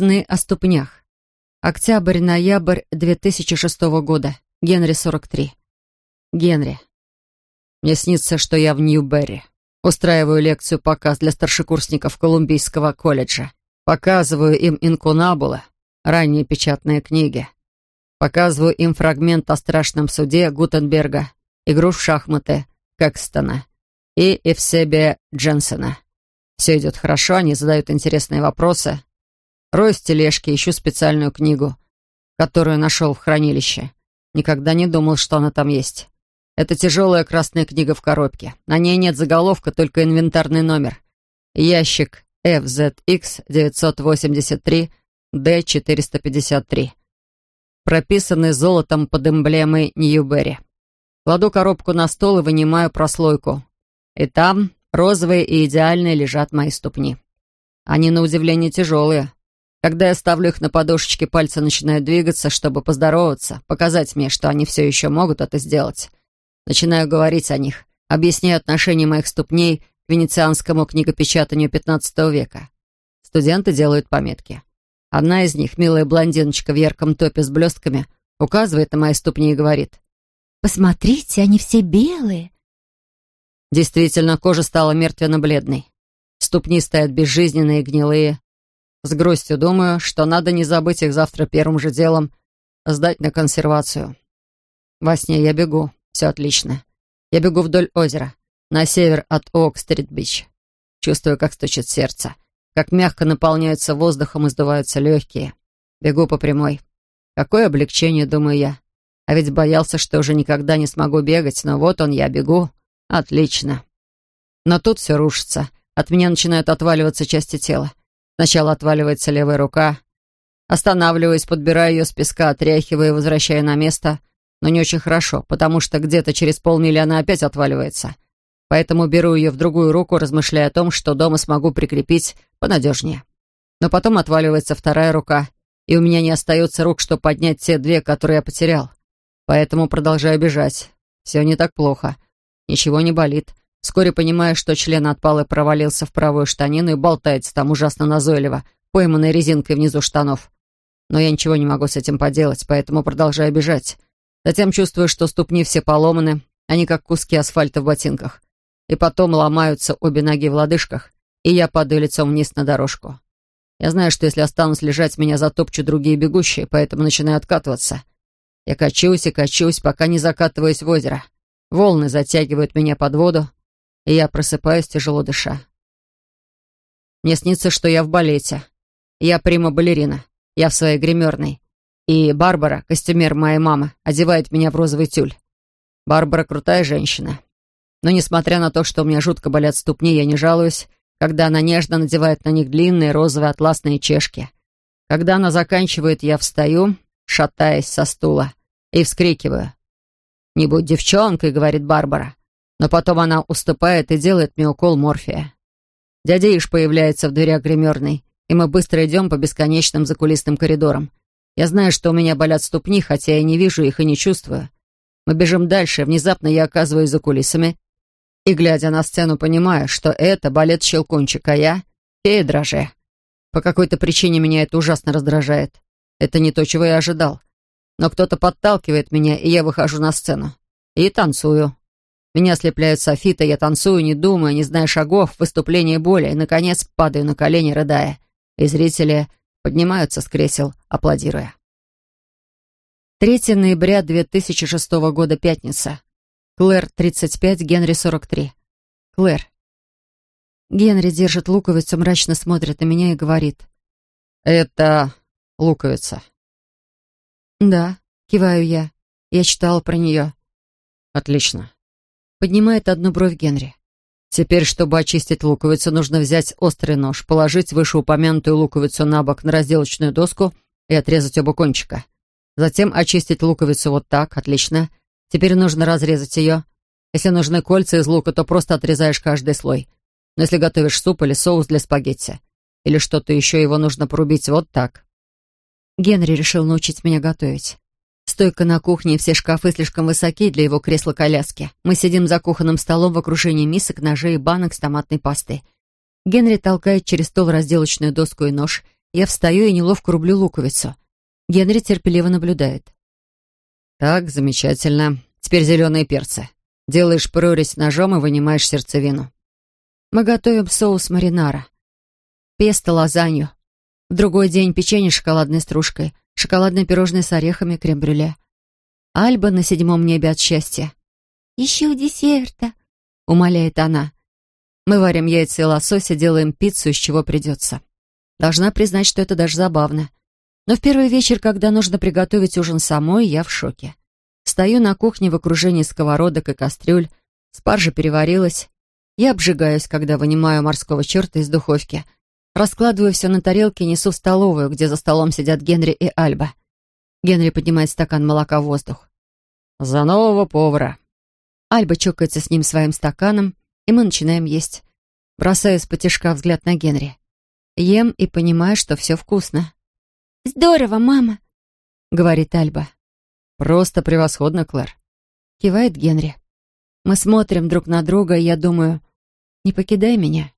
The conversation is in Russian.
Сны о ступнях. Октябрь-ноябрь 2006 года. Генри, 43. Генри. Мне снится, что я в Нью-Берри. Устраиваю лекцию-показ для старшекурсников Колумбийского колледжа. Показываю им инкунабулы, ранние печатные книги. Показываю им фрагмент о страшном суде Гутенберга, игру в шахматы Кэкстона и Эвсебия Дженсена. Все идет хорошо, они задают интересные вопросы. Рою с тележки, ищу специальную книгу, которую нашел в хранилище. Никогда не думал, что она там есть. Это тяжелая красная книга в коробке. На ней нет заголовка, только инвентарный номер. Ящик FZX 983 D453. Прописанный золотом под эмблемой Ньюберри. Кладу коробку на стол и вынимаю прослойку. И там розовые и идеальные лежат мои ступни. Они, на удивление, тяжелые. Когда я ставлю их на подушечки, пальцы начинают двигаться, чтобы поздороваться, показать мне, что они все еще могут это сделать. Начинаю говорить о них, объясняю отношение моих ступней к венецианскому книгопечатанию XV века. Студенты делают пометки. Одна из них, милая блондиночка в ярком топе с блестками, указывает на мои ступни и говорит. «Посмотрите, они все белые». Действительно, кожа стала мертвенно-бледной. Ступни стоят безжизненные и гнилые. С грустью думаю, что надо не забыть их завтра первым же делом сдать на консервацию. Во сне я бегу. Все отлично. Я бегу вдоль озера, на север от Ок-стрит-бич. Чувствую, как стучит сердце, как мягко наполняются воздухом и сдуваются легкие. Бегу по прямой. Какое облегчение, думаю я. А ведь боялся, что уже никогда не смогу бегать, но вот он, я бегу. Отлично. Но тут все рушится. От меня начинают отваливаться части тела. Сначала отваливается левая рука. Останавливаюсь, подбираю ее с песка, отряхиваю и возвращаю на место — но не очень хорошо, потому что где-то через полмили она опять отваливается. Поэтому беру ее в другую руку, размышляя о том, что дома смогу прикрепить понадежнее. Но потом отваливается вторая рука, и у меня не остается рук, чтобы поднять те две, которые я потерял. Поэтому продолжаю бежать. Все не так плохо. Ничего не болит. Вскоре понимаю, что член отпал и провалился в правую штанину и болтается там ужасно назойливо, пойманной резинкой внизу штанов. Но я ничего не могу с этим поделать, поэтому продолжаю бежать. Затем чувствую, что ступни все поломаны, они как куски асфальта в ботинках. И потом ломаются обе ноги в лодыжках, и я падаю лицом вниз на дорожку. Я знаю, что если останусь лежать, меня затопчут другие бегущие, поэтому начинаю откатываться. Я качусь и качусь, пока не закатываюсь в озеро. Волны затягивают меня под воду, и я просыпаюсь, тяжело дыша. Мне снится, что я в балете. Я прима-балерина. Я в своей гримерной. И Барбара, костюмер моей мамы, одевает меня в розовый тюль. Барбара крутая женщина. Но несмотря на то, что у меня жутко болят ступни, я не жалуюсь, когда она нежно надевает на них длинные розовые атласные чешки. Когда она заканчивает, я встаю, шатаясь со стула, и вскрикиваю. «Не будь девчонкой», — говорит Барбара. Но потом она уступает и делает мне укол морфия. Дядя Иш появляется в дверях гримерной, и мы быстро идем по бесконечным закулисным коридорам. Я знаю, что у меня болят ступни, хотя я не вижу их и не чувствую. Мы бежим дальше, внезапно я оказываюсь за кулисами и, глядя на сцену, понимаю, что это балет «Щелкунчик», а я — фея дроже. По какой-то причине меня это ужасно раздражает. Это не то, чего я ожидал. Но кто-то подталкивает меня, и я выхожу на сцену. И танцую. Меня ослепляют софиты, я танцую, не думая, не зная шагов, выступления боли, и, наконец, падаю на колени, рыдая. И зрители поднимаются с кресел, аплодируя. 3 ноября 2006 года, пятница. Клэр, 35, Генри, 43. Клэр. Генри держит луковицу, мрачно смотрит на меня и говорит. «Это луковица». «Да», — киваю я. Я читала про нее. «Отлично». Поднимает одну бровь Генри. Теперь, чтобы очистить луковицу, нужно взять острый нож, положить вышеупомянутую луковицу на бок на разделочную доску и отрезать оба кончика. Затем очистить луковицу вот так, отлично. Теперь нужно разрезать ее. Если нужны кольца из лука, то просто отрезаешь каждый слой. Но если готовишь суп или соус для спагетти, или что-то еще, его нужно порубить вот так. Генри решил научить меня готовить. Стойка на кухне и все шкафы слишком высоки для его кресла-коляски. Мы сидим за кухонным столом в окружении мисок, ножей и банок с томатной пастой. Генри толкает через стол разделочную доску и нож Я встаю и неловко рублю луковицу. Генри терпеливо наблюдает. «Так, замечательно. Теперь зеленые перцы. Делаешь прорезь ножом и вынимаешь сердцевину». Мы готовим соус маринара. Песто, лазанью. В другой день печенье с шоколадной стружкой, шоколадное пирожное с орехами, крем-брюле. Альба на седьмом небе от счастья. «Еще десерта», — умоляет она. Мы варим яйца и лосось и делаем пиццу, из чего придется. Должна признать, что это даже забавно. Но в первый вечер, когда нужно приготовить ужин самой, я в шоке. Стою на кухне в окружении сковородок и кастрюль, спаржа переварилась. Я обжигаюсь, когда вынимаю морского черта из духовки. Раскладываю все на тарелке и несу в столовую, где за столом сидят Генри и Альба. Генри поднимает стакан молока в воздух. «За нового повара!» Альба чокается с ним своим стаканом, и мы начинаем есть. Бросаю из потешка взгляд на Генри. Ем и понимаю, что все вкусно. «Здорово, мама!» — говорит Альба. «Просто превосходно, Клэр!» — кивает Генри. Мы смотрим друг на друга, и я думаю, не покидай меня.